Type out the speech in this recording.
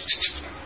あ。